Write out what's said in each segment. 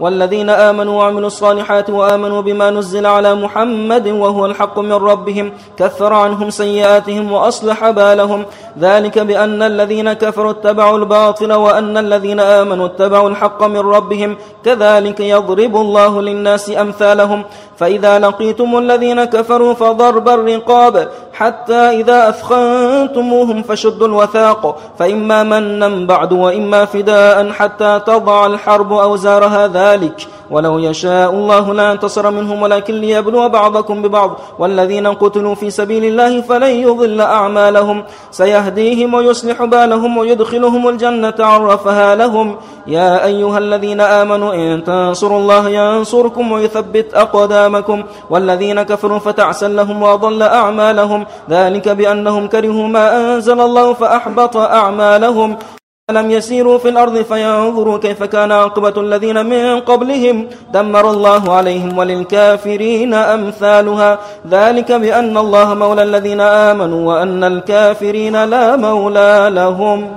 والذين آمنوا وعملوا الصالحات وآمنوا بما نزل على محمد وهو الحق من ربهم كثر عنهم سيئاتهم وأصلح بالهم. ذلك بأن الذين كفروا اتبعوا الباطل وأن الذين آمنوا اتبعوا الحق من ربهم. كذلك يضرب الله للناس أمثالهم. فإذا لقيتم الذين كفروا فضرب الرقاب حتى إذا أثخنتموهم فشدوا الوثاق. فإما منا بعد وإما فداء حتى تضع الحرب أوزارها. ذلك ولو يشاء الله لا انتصر منهم ولكن ليبلو بعضكم ببعض. والذين قتلوا في سبيل الله فلن يضل أعمالهم. سيهديهم ويصلح بالهم ويدخلهم الجنة عرفها لهم. يا أيها الذين آمنوا إن تنصروا الله ينصركم ويثبت أقدامكم. والذين كفروا فتعسل لهم وأضل أعمالهم. ذلك بأنهم كرهوا ما أنزل الله فأحبط أعمالهم. ألم يسيروا في الأرض فينظروا كيف كان عقبة الذين من قبلهم دمر الله عليهم وللكافرين أمثالها. ذلك بأن الله مولى الذين آمنوا وأن الكافرين لا مولى لهم.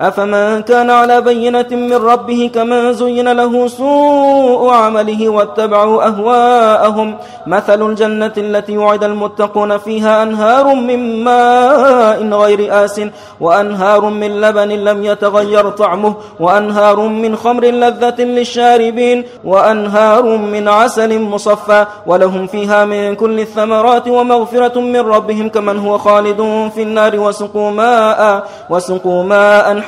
أفمن كان على بينة من ربه كمن زين له سوء عمله واتبعوا أهواءهم. مثل الجنة التي وعد المتقون فيها أنهار من ماء غير آس وأنهار من لبن لم يتغير طعمه وأنهار من خمر لذة للشاربين وأنهار من عسل مصفى. ولهم فيها من كل الثمرات ومغفرة من ربهم كمن هو خالد في النار. وسقوا ماء, وسقوا ماء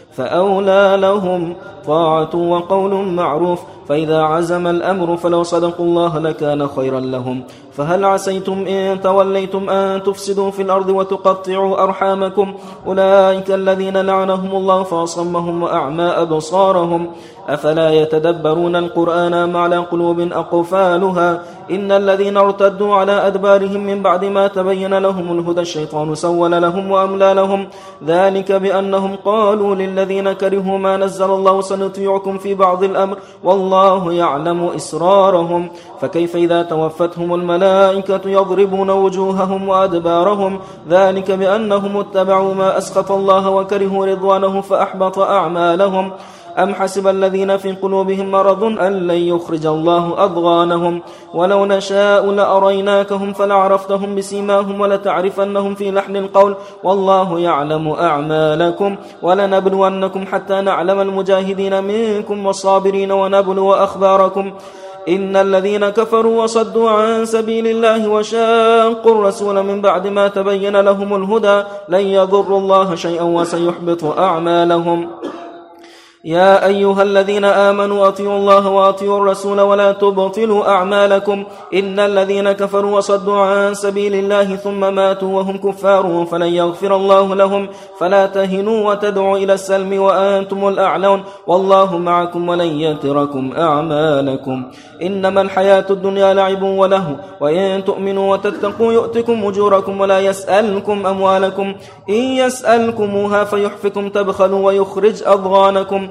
فأولى لهم طاعة وقول معروف فإذا عزم الأمر فلو صدقوا الله لكان خيرا لهم. فهل عسيتم إن توليتم أن تفسدوا في الأرض وتقطعوا أرحامكم؟ أولئك الذين لعنهم الله فأصمهم وأعمى أبصارهم. أفلا يتدبرون القرآن مع قلوب أقفالها؟ إن الذين ارتدوا على أدبارهم من بعد ما تبين لهم الهدى الشيطان سول لهم وأملى لهم. ذلك بأنهم قالوا للذين كرهوا ما نزل الله سنطيعكم في بعض الأمر والله يعلم إسرارهم. فكيف إذا توفتهم الملائكة يضربون وجوههم وأدبارهم؟ ذلك بأنهم اتبعوا ما أسخط الله وكرهوا رضوانه فأحبط أعمالهم. أم حسب الذين في قلوبهم مرض أن لن يخرج الله أضغانهم؟ ولو نشاء لأريناكهم فلعرفتهم بسيماهم ولتعرفنهم في لحن القول. والله يعلم أعمالكم. ولنبلونكم حتى نعلم المجاهدين منكم والصابرين ونبلو أخباركم. إن الذين كفروا وصدوا عن سبيل الله وشاقوا الرسول من بعد ما تبين لهم الهدى لن يضروا الله شيئا وسيحبط أعمالهم. يا أيها الذين آمنوا أطيعوا الله وأطيعوا الرسول ولا تبطلوا أعمالكم إن الذين كفروا وصدوا عن سبيل الله ثم ماتوا وهم كفار فلن يغفر الله لهم فلا تهنوا وتدعوا إلى السلم وأنتم الأعلون والله معكم ولن يتركم أعمالكم إنما الحياة الدنيا لعب وله وإن تؤمنوا وتتقوا يؤتكم أجوركم ولا يسألكم أموالكم إن يسألكموها فيحفكم تبخلوا ويخرج أضغانكم